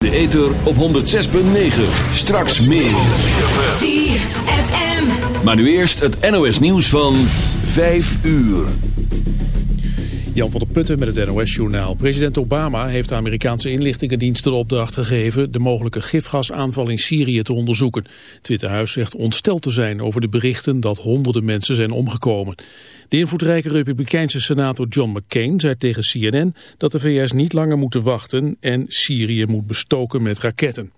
De ether op 106.9. Straks meer. ZFM. Maar nu eerst het NOS nieuws van 5 uur. Jan van der Putten met het NOS-journaal. President Obama heeft de Amerikaanse inlichtingendiensten de opdracht gegeven... de mogelijke gifgasaanval in Syrië te onderzoeken. Het Witte Huis zegt ontsteld te zijn over de berichten... dat honderden mensen zijn omgekomen. De invloedrijke republikeinse senator John McCain zei tegen CNN... dat de VS niet langer moeten wachten en Syrië moet bestoken met raketten.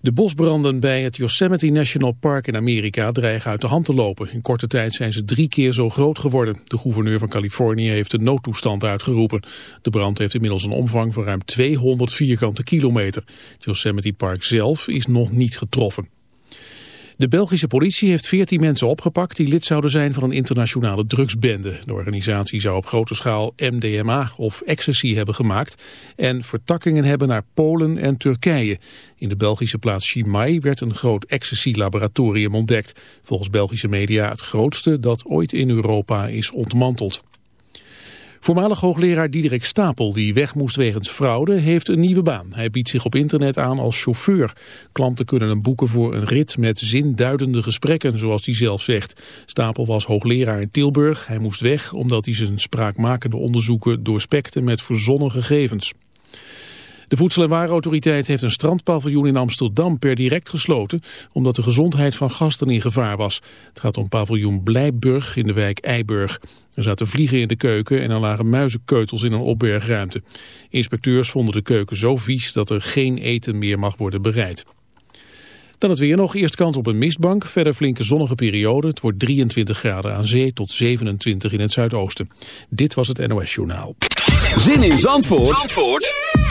De bosbranden bij het Yosemite National Park in Amerika dreigen uit de hand te lopen. In korte tijd zijn ze drie keer zo groot geworden. De gouverneur van Californië heeft de noodtoestand uitgeroepen. De brand heeft inmiddels een omvang van ruim 200 vierkante kilometer. Het Yosemite Park zelf is nog niet getroffen. De Belgische politie heeft 14 mensen opgepakt die lid zouden zijn van een internationale drugsbende. De organisatie zou op grote schaal MDMA of ecstasy hebben gemaakt en vertakkingen hebben naar Polen en Turkije. In de Belgische plaats Chimay werd een groot ecstasy-laboratorium ontdekt. Volgens Belgische media het grootste dat ooit in Europa is ontmanteld. Voormalig hoogleraar Diederik Stapel, die weg moest wegens fraude, heeft een nieuwe baan. Hij biedt zich op internet aan als chauffeur. Klanten kunnen hem boeken voor een rit met zinduidende gesprekken, zoals hij zelf zegt. Stapel was hoogleraar in Tilburg. Hij moest weg omdat hij zijn spraakmakende onderzoeken doorspekte met verzonnen gegevens. De Voedsel- en Warenautoriteit heeft een strandpaviljoen in Amsterdam per direct gesloten, omdat de gezondheid van gasten in gevaar was. Het gaat om paviljoen Blijburg in de wijk Eiburg. Er zaten vliegen in de keuken en er lagen muizenkeutels in een opbergruimte. Inspecteurs vonden de keuken zo vies dat er geen eten meer mag worden bereid. Dan het weer nog. Eerst kans op een mistbank. Verder flinke zonnige periode. Het wordt 23 graden aan zee tot 27 in het zuidoosten. Dit was het NOS Journaal. Zin in Zandvoort, Zandvoort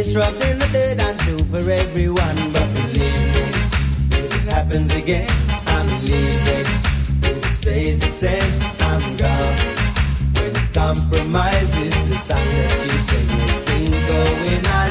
Face rubbed in the dirt, I'm true for everyone. But believe me, if it happens again, I'm leaving. If it stays the same, I'm gone. When compromise is the song that you sing, it's been going on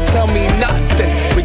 nothing. We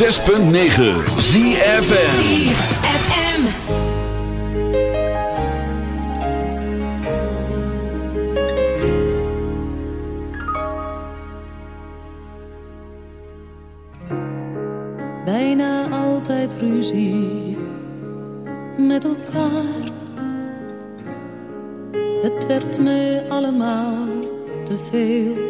106.9 ZFN Bijna altijd ruzie met elkaar. Het werd me allemaal te veel.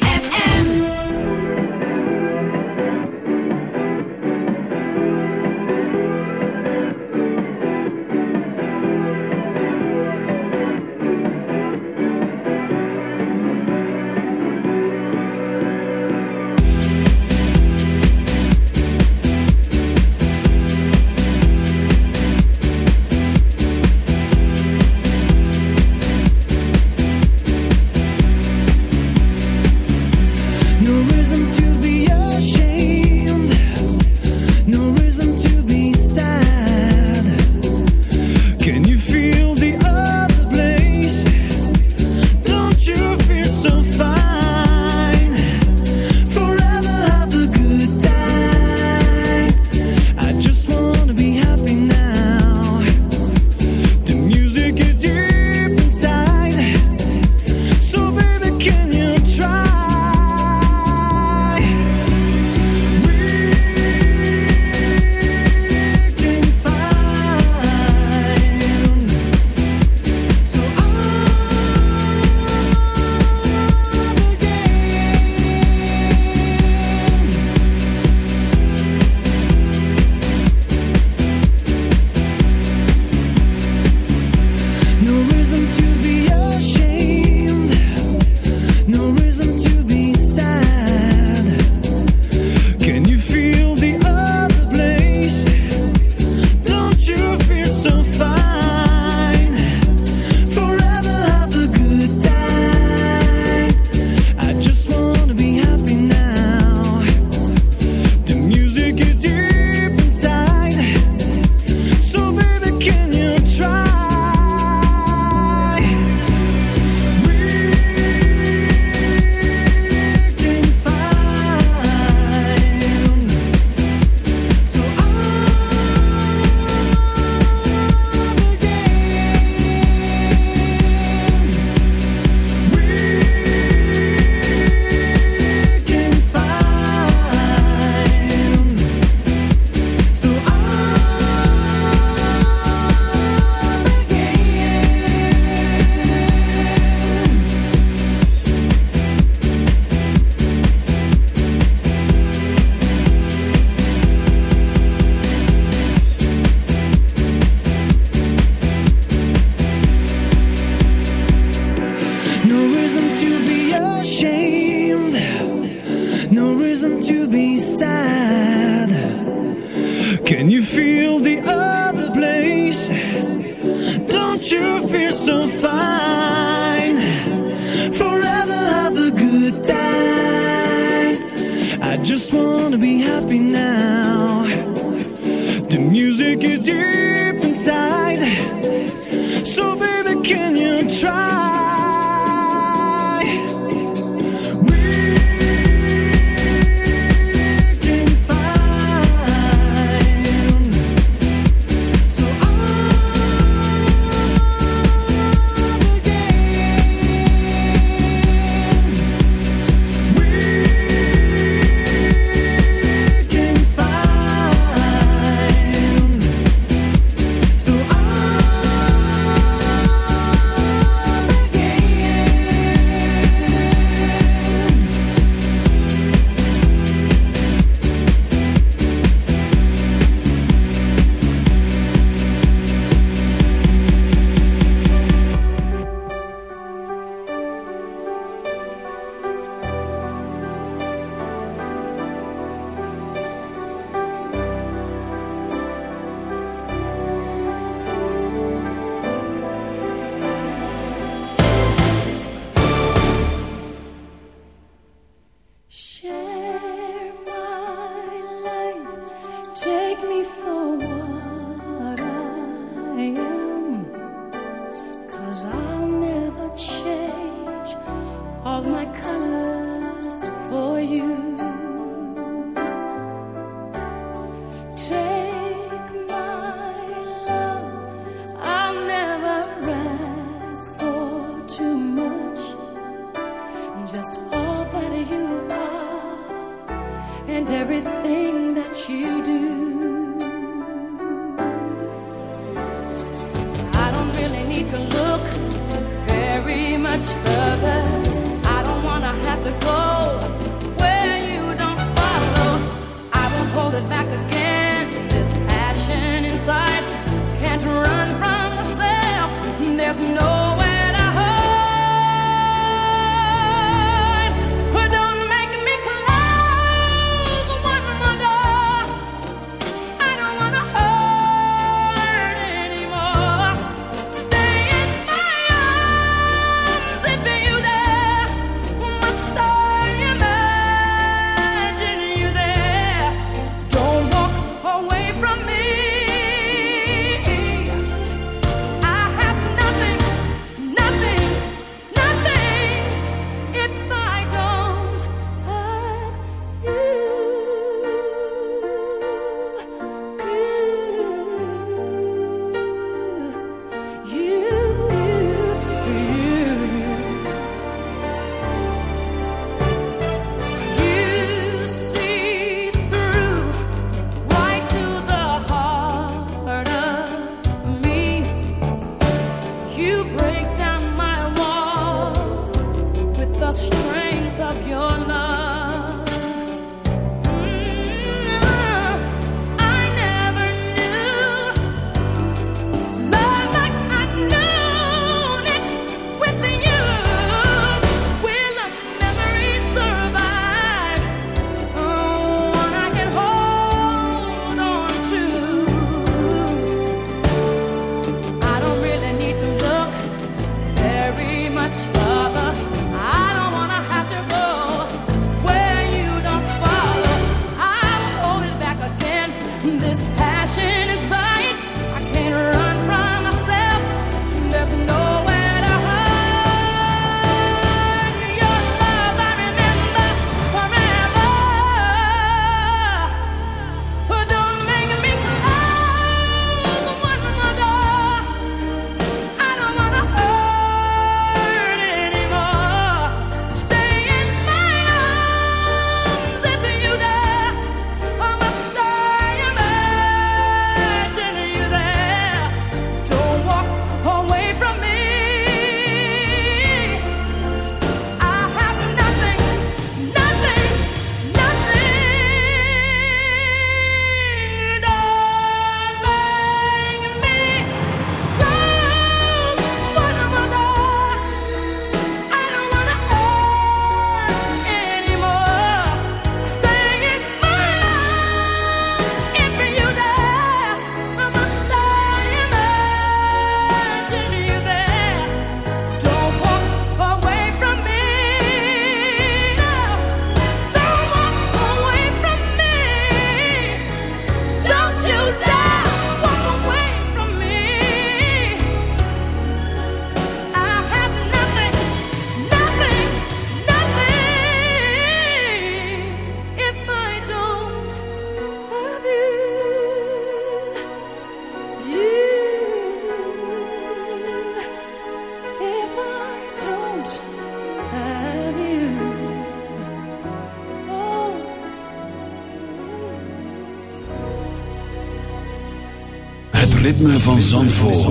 Zandvoort.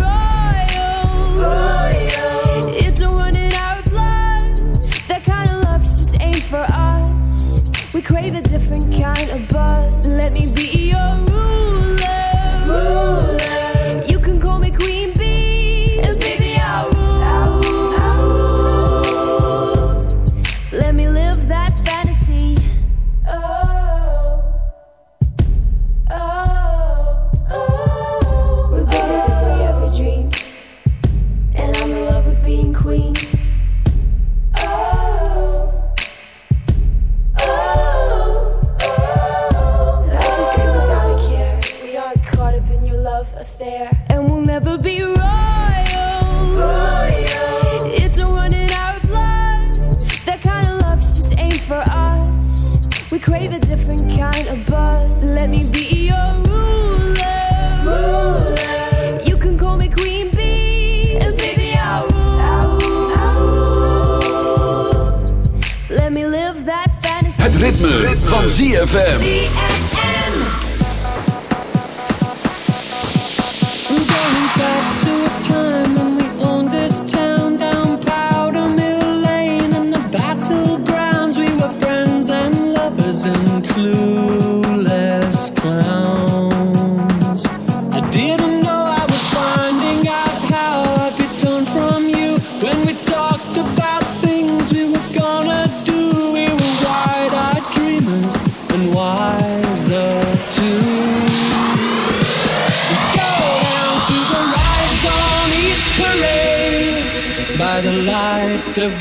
ritme, van ZFM.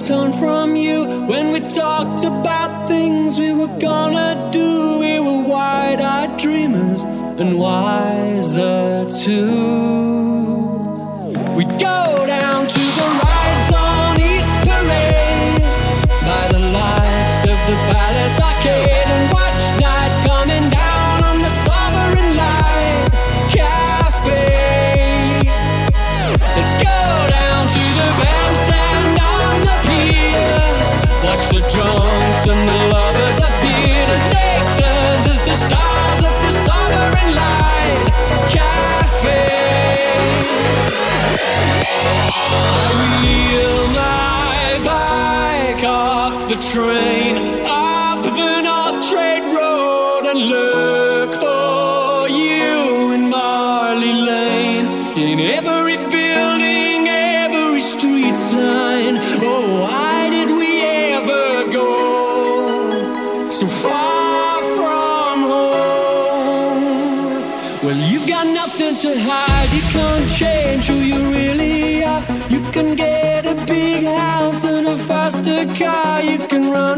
turn from you when we talked about things we were gonna do. We were wide eyed dreamers and wiser too. can run.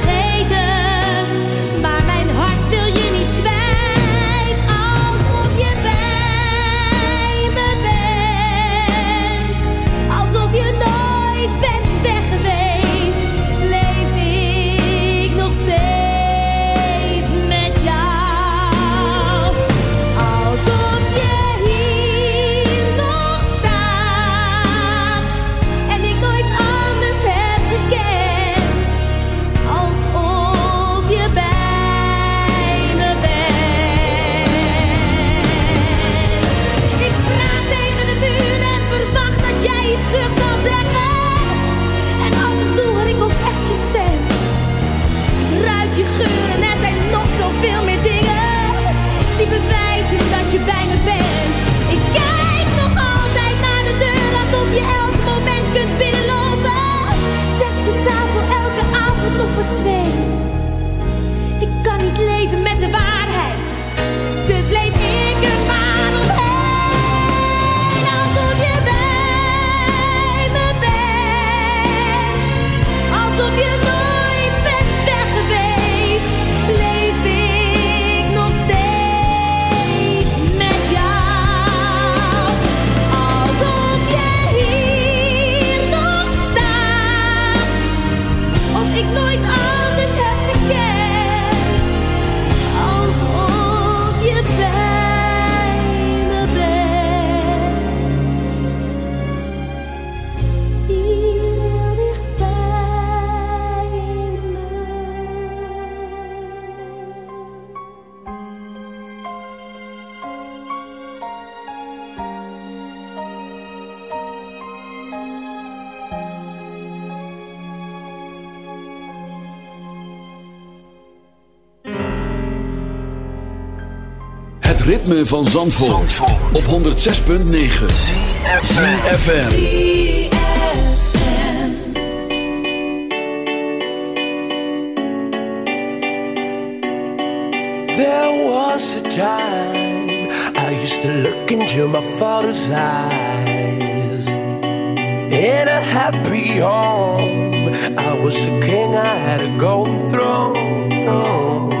Ritme van Zandvoort, op 106.9 CFFM There was a time I used to look into my father's eyes. In a happy home, I was a king, I had a golden throne.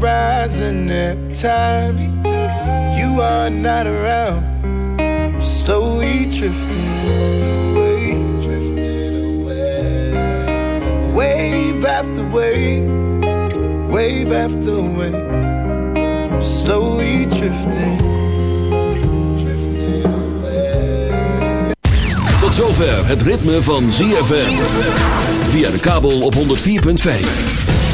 Horizon every time you are not around. I'm slowly drifting away, drifting away, wave after wave, wave after wave, I'm slowly drifting. Tot zover het ritme van ZFM. Via de kabel op 104.5.